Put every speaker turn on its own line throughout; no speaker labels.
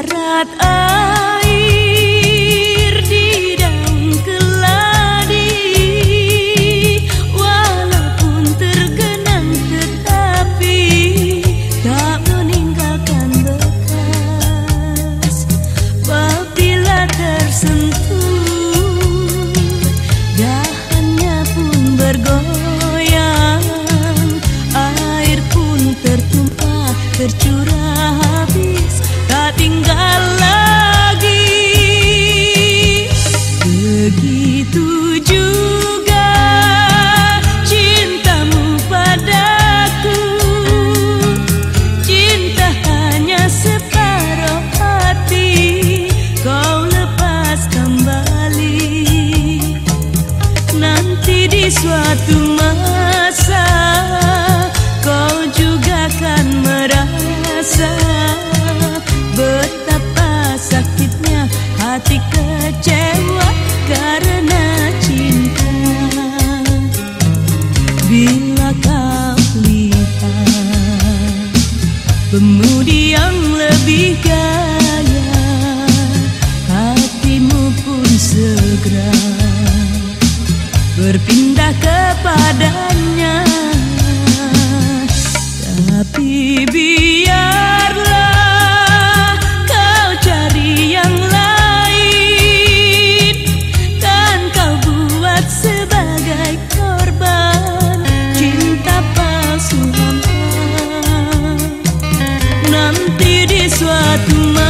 Darat air di daun keladi Walaupun tergenang tetapi Tak meninggalkan bekas. Apabila tersentuh Dahannya pun bergoyang. Air pun tertumpah tercurah. Hati kecewa karena cinta. Bila kau lihat pemudi yang lebih kaya hatimu pun segera berpindah kepadanya. Tapi biarlah suatu masa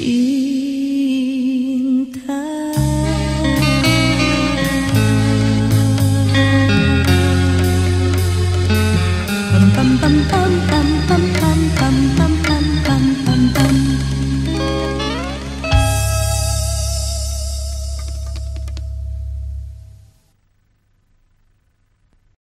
pam pam pam pam pam